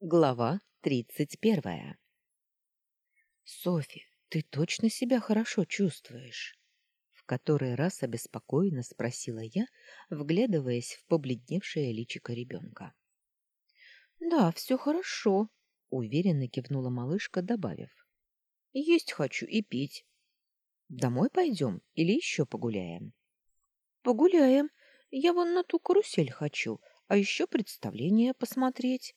Глава тридцать первая. Софи, ты точно себя хорошо чувствуешь? В который раз обеспокоенно спросила я, вглядываясь в побледневшее личико ребенка. Да, все хорошо, уверенно кивнула малышка, добавив: Есть хочу и пить. Домой пойдем или еще погуляем? Погуляем. Я вон на ту карусель хочу, а еще представление посмотреть.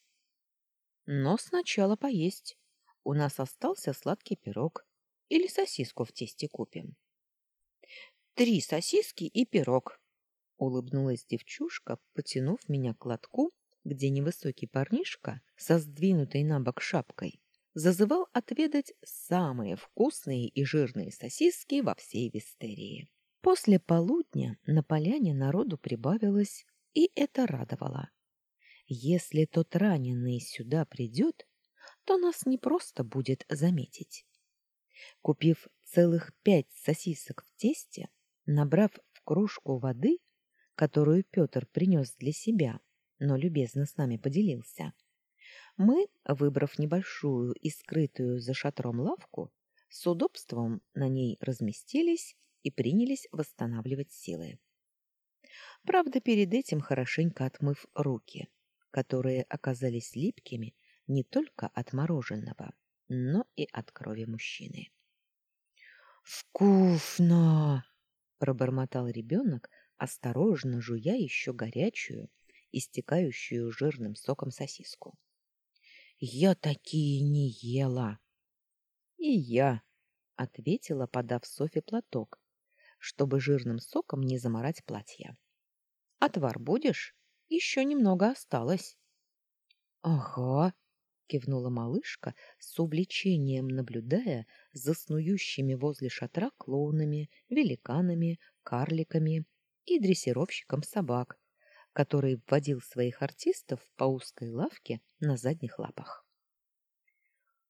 Но сначала поесть. У нас остался сладкий пирог. Или сосиску в тесте купим. Три сосиски и пирог. Улыбнулась девчушка, потянув меня к лотку, где невысокий парнишка со сдвинутой на бок шапкой зазывал отведать самые вкусные и жирные сосиски во всей Вистерии. После полудня на поляне народу прибавилось, и это радовало. Если тот раненый сюда придет, то нас не просто будет заметить. Купив целых пять сосисок в тесте, набрав в кружку воды, которую Петр принес для себя, но любезно с нами поделился, мы, выбрав небольшую и скрытую за шатром лавку, с удобством на ней разместились и принялись восстанавливать силы. Правда, перед этим хорошенько отмыв руки, которые оказались липкими не только от мороженого, но и от крови мужчины. «Вкусно!» — пробормотал ребенок, осторожно жуя еще горячую, истекающую жирным соком сосиску. «Я такие не ела!» «И я!» — ответила, подав Софе платок, чтобы жирным соком не заморать платье. «Отвар будешь?» Еще немного осталось. — Ага, — кивнула малышка, с увлечением наблюдая за снующими возле шатра клоунами, великанами, карликами и дрессировщиком собак, который вводил своих артистов по узкой лавке на задних лапах.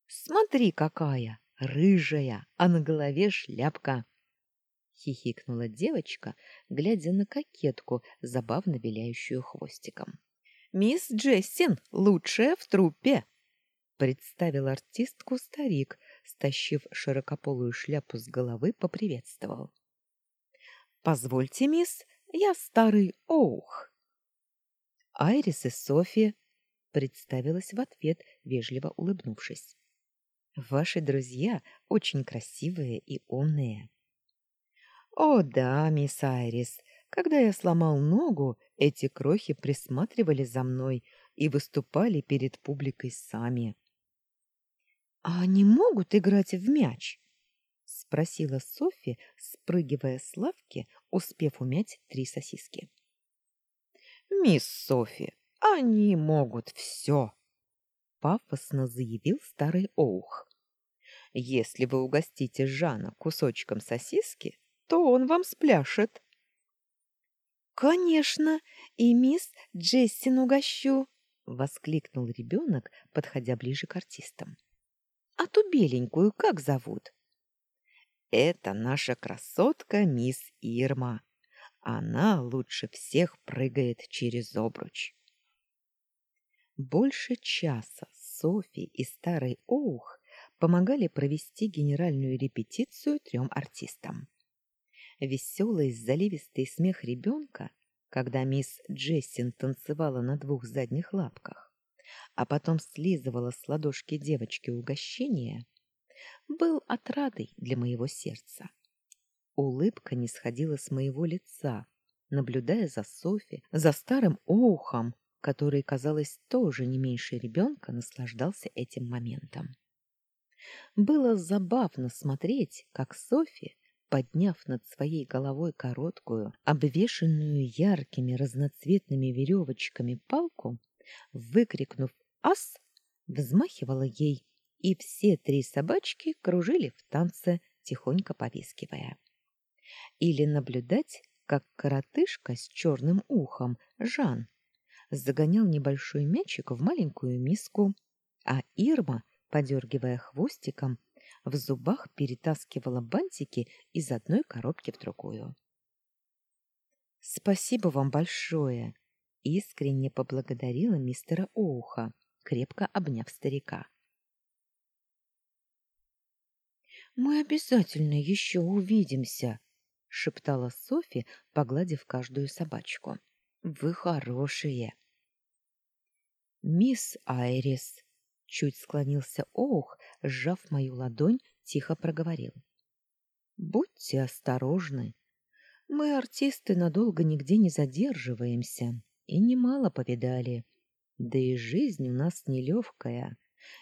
«Смотри, какая! Рыжая, а на голове шляпка!» — хихикнула девочка, глядя на кокетку, забавно виляющую хвостиком. «Мисс Джессин, лучшая в труппе!» — представил артистку старик, стащив широкополую шляпу с головы, поприветствовал. «Позвольте, мисс, я старый Оух». «Айрис и Софи», — представилась в ответ, вежливо улыбнувшись. «Ваши друзья очень красивые и умные». О да, мисс Айрис, когда я сломал ногу, эти крохи присматривали за мной и выступали перед публикой сами. А они могут играть в мяч? спросила Софи, спрыгивая с лавки, успев умять три сосиски. Мисс Софи, они могут все, пафосно заявил старый Оух. Если вы угостите Жана кусочком сосиски, то он вам спляшет. Конечно, и мисс Джессин угощу, воскликнул ребенок, подходя ближе к артистам. А ту беленькую как зовут? Это наша красотка мисс Ирма. Она лучше всех прыгает через обруч. Больше часа Софи и старый Оух помогали провести генеральную репетицию трем артистам веселый заливистый смех ребенка, когда мисс Джессин танцевала на двух задних лапках, а потом слизывала с ладошки девочки угощение, был отрадой для моего сердца. Улыбка не сходила с моего лица, наблюдая за Софи, за старым Оухом, который, казалось, тоже не меньше ребенка наслаждался этим моментом. Было забавно смотреть, как Софи подняв над своей головой короткую, обвешанную яркими разноцветными веревочками палку, выкрикнув «Ас!», взмахивала ей, и все три собачки кружили в танце, тихонько повискивая. Или наблюдать, как коротышка с черным ухом, Жан, загонял небольшой мячик в маленькую миску, а Ирма, подергивая хвостиком, в зубах перетаскивала бантики из одной коробки в другую. «Спасибо вам большое!» — искренне поблагодарила мистера Оуха, крепко обняв старика. «Мы обязательно еще увидимся», — шептала Софи, погладив каждую собачку. «Вы хорошие». «Мисс Айрис», — чуть склонился Оух, сжав мою ладонь, тихо проговорил. «Будьте осторожны. Мы, артисты, надолго нигде не задерживаемся и немало повидали. Да и жизнь у нас нелегкая,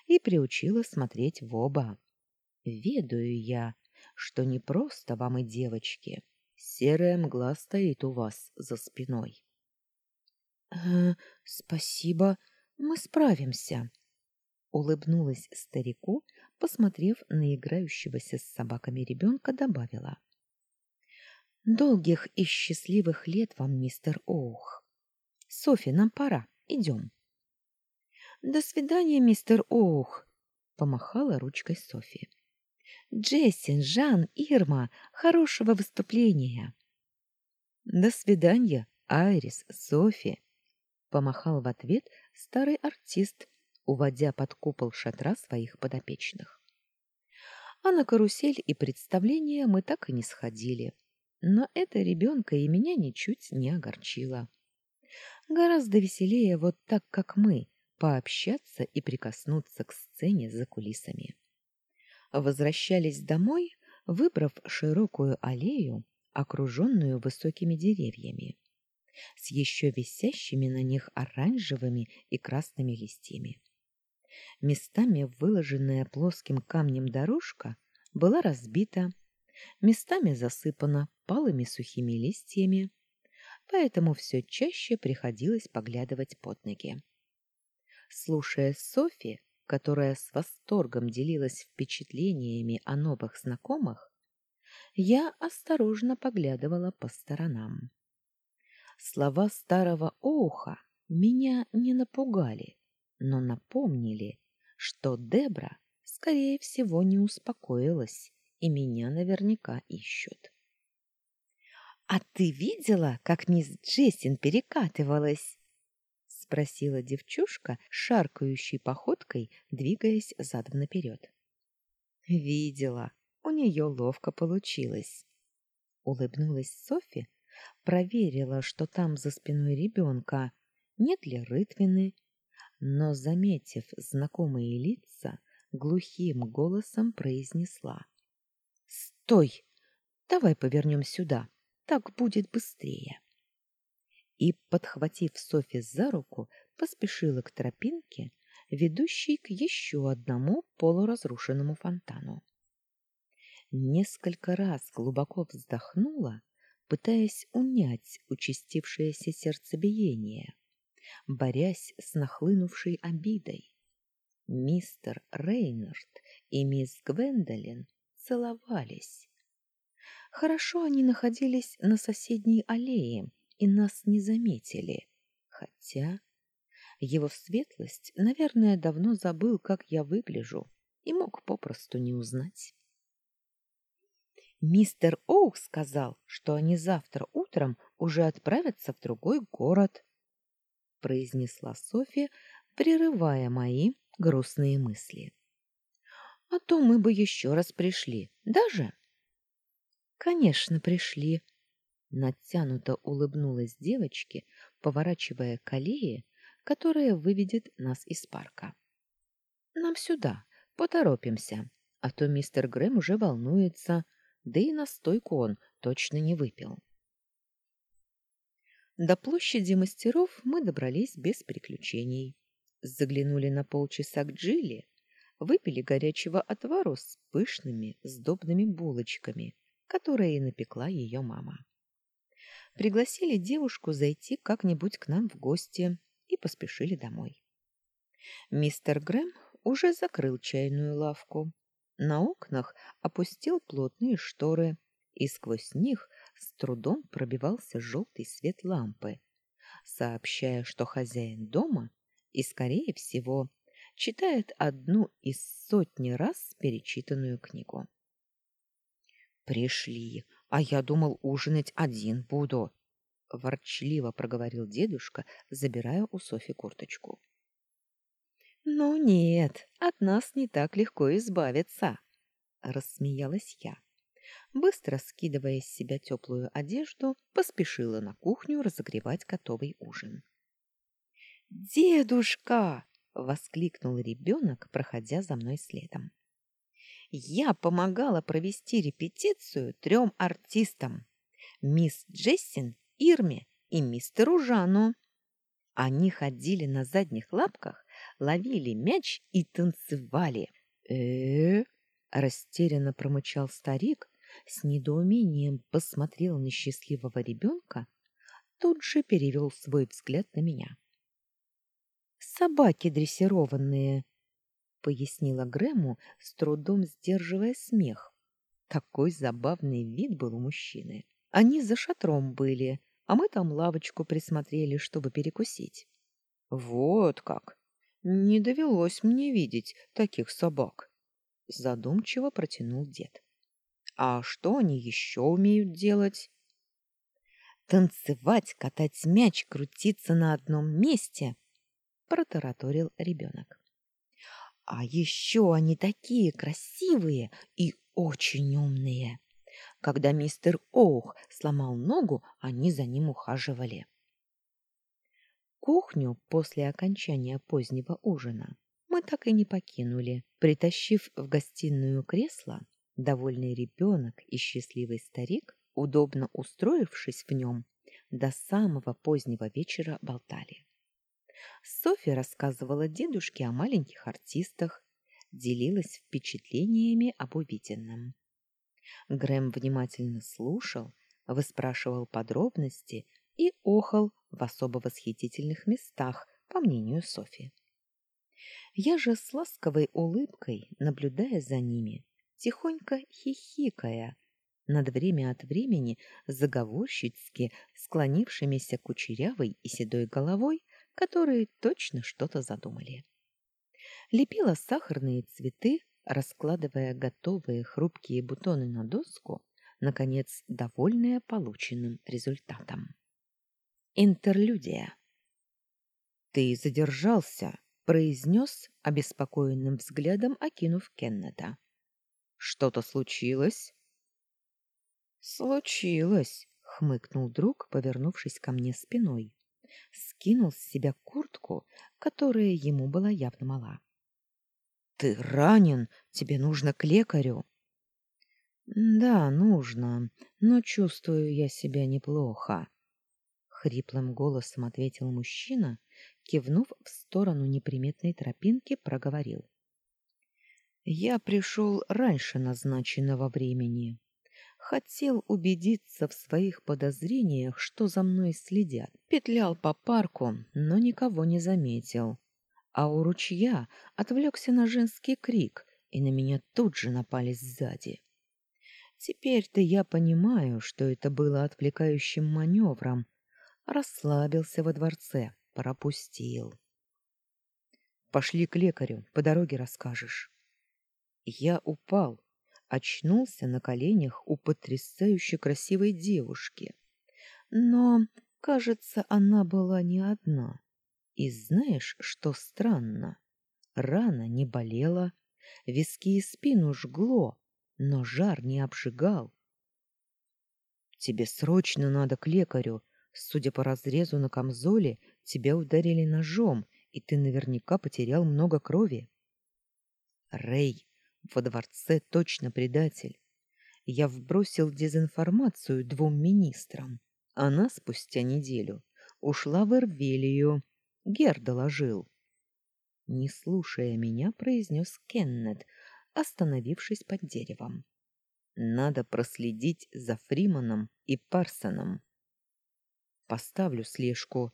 и приучила смотреть в оба. Ведаю я, что не просто вам и девочки. Серая мгла стоит у вас за спиной. «Э, — Спасибо, мы справимся, — улыбнулась старику, посмотрев на играющегося с собаками ребенка, добавила. — Долгих и счастливых лет вам, мистер Оух. Софи, нам пора, идем. — До свидания, мистер Оух, — помахала ручкой Софи. Джессин, Жан, Ирма, хорошего выступления. До свидания, Айрис, Софи, помахал в ответ старый артист, уводя под купол шатра своих подопечных. А на карусель и представление мы так и не сходили. Но это ребенка и меня ничуть не огорчило. Гораздо веселее вот так, как мы, пообщаться и прикоснуться к сцене за кулисами возвращались домой, выбрав широкую аллею, окруженную высокими деревьями, с еще висящими на них оранжевыми и красными листьями. Местами выложенная плоским камнем дорожка была разбита, местами засыпана палыми сухими листьями, поэтому все чаще приходилось поглядывать под ноги. Слушая Софи, которая с восторгом делилась впечатлениями о новых знакомых, я осторожно поглядывала по сторонам. Слова старого Оуха меня не напугали, но напомнили, что Дебра, скорее всего, не успокоилась, и меня наверняка ищут. — А ты видела, как мисс Джессин перекатывалась? — спросила девчушка, шаркающей походкой, двигаясь задом наперед. — Видела. У нее ловко получилось. Улыбнулась Софи, проверила, что там за спиной ребенка, нет ли рытвины, но, заметив знакомые лица, глухим голосом произнесла. — Стой! Давай повернем сюда, так будет быстрее и, подхватив Софи за руку, поспешила к тропинке, ведущей к еще одному полуразрушенному фонтану. Несколько раз глубоко вздохнула, пытаясь унять участившееся сердцебиение, борясь с нахлынувшей обидой. Мистер Рейнард и мисс Гвендолин целовались. Хорошо они находились на соседней аллее, и нас не заметили. Хотя его светлость, наверное, давно забыл, как я выгляжу, и мог попросту не узнать. Мистер Оук сказал, что они завтра утром уже отправятся в другой город, произнесла Софья, прерывая мои грустные мысли. А то мы бы еще раз пришли, даже? Конечно, пришли, Натянуто улыбнулась девочке, поворачивая к аллее, которая выведет нас из парка. «Нам сюда, поторопимся, а то мистер Грэм уже волнуется, да и настойку он точно не выпил». До площади мастеров мы добрались без приключений. Заглянули на полчаса к Джилли, выпили горячего отвару с пышными сдобными булочками, которые напекла ее мама пригласили девушку зайти как-нибудь к нам в гости и поспешили домой. Мистер Грэм уже закрыл чайную лавку. На окнах опустил плотные шторы, и сквозь них с трудом пробивался желтый свет лампы, сообщая, что хозяин дома и, скорее всего, читает одну из сотни раз перечитанную книгу. «Пришли, а я думал, ужинать один буду, — ворчливо проговорил дедушка, забирая у Софи курточку. Ну нет, от нас не так легко избавиться, рассмеялась я. Быстро скидывая с себя теплую одежду, поспешила на кухню разогревать готовый ужин. «Дедушка!» — воскликнул ребенок, проходя за мной следом. «Я помогала провести репетицию трем артистам — мисс Джессин, Ирме и мистеру Жану. Они ходили на задних лапках, ловили мяч и танцевали. э, -э растерянно промычал старик, с недоумением посмотрел на счастливого ребенка, тут же перевел свой взгляд на меня. «Собаки дрессированные», — пояснила Грэму, с трудом сдерживая смех. Такой забавный вид был у мужчины. Они за шатром были, а мы там лавочку присмотрели, чтобы перекусить. «Вот как! Не довелось мне видеть таких собак!» Задумчиво протянул дед. А что они еще умеют делать? Танцевать, катать мяч, крутиться на одном месте, протараторил ребенок. А еще они такие красивые и очень умные. Когда мистер Оух сломал ногу, они за ним ухаживали. Кухню после окончания позднего ужина мы так и не покинули, притащив в гостиную кресло Довольный ребенок и счастливый старик, удобно устроившись в нем, до самого позднего вечера болтали. Софья рассказывала дедушке о маленьких артистах, делилась впечатлениями об увиденном. Грэм внимательно слушал, выспрашивал подробности и охал в особо восхитительных местах, по мнению Софи. Я же с ласковой улыбкой, наблюдая за ними, тихонько хихикая, над время от времени заговорщицки склонившимися кучерявой и седой головой, которые точно что-то задумали. Лепила сахарные цветы, раскладывая готовые хрупкие бутоны на доску, наконец, довольная полученным результатом. Интерлюдия. «Ты задержался», — произнес обеспокоенным взглядом, окинув Кеннета. Что-то случилось? Случилось, хмыкнул друг, повернувшись ко мне спиной. Скинул с себя куртку, которая ему была явно мала. Ты ранен, тебе нужно к лекарю. Да, нужно, но чувствую я себя неплохо, хриплым голосом ответил мужчина, кивнув в сторону неприметной тропинки, проговорил: я пришел раньше назначенного времени. Хотел убедиться в своих подозрениях, что за мной следят. Петлял по парку, но никого не заметил. А у ручья отвлекся на женский крик, и на меня тут же напали сзади. Теперь-то я понимаю, что это было отвлекающим маневром. Расслабился во дворце, пропустил. Пошли к лекарю, по дороге расскажешь. Я упал, очнулся на коленях у потрясающе красивой девушки. Но, кажется, она была не одна. И знаешь, что странно? Рана не болела, виски и спину жгло, но жар не обжигал. Тебе срочно надо к лекарю. Судя по разрезу на камзоле, тебя ударили ножом, и ты наверняка потерял много крови. Рэй, во дворце точно предатель. Я вбросил дезинформацию двум министрам. Она спустя неделю ушла в Эрвелию. Гер доложил. Не слушая меня, произнес Кеннет, остановившись под деревом. Надо проследить за Фриманом и Парсоном. Поставлю слежку,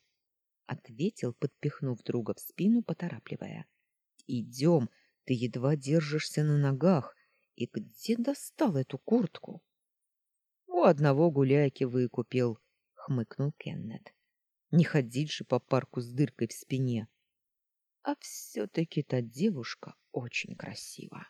ответил, подпихнув друга в спину, поторапливая. Идем, ты едва держишься на ногах. И где достал эту куртку? У одного гуляйки выкупил, хмыкнул Кеннет. Не ходить же по парку с дыркой в спине. А все таки та девушка очень красива.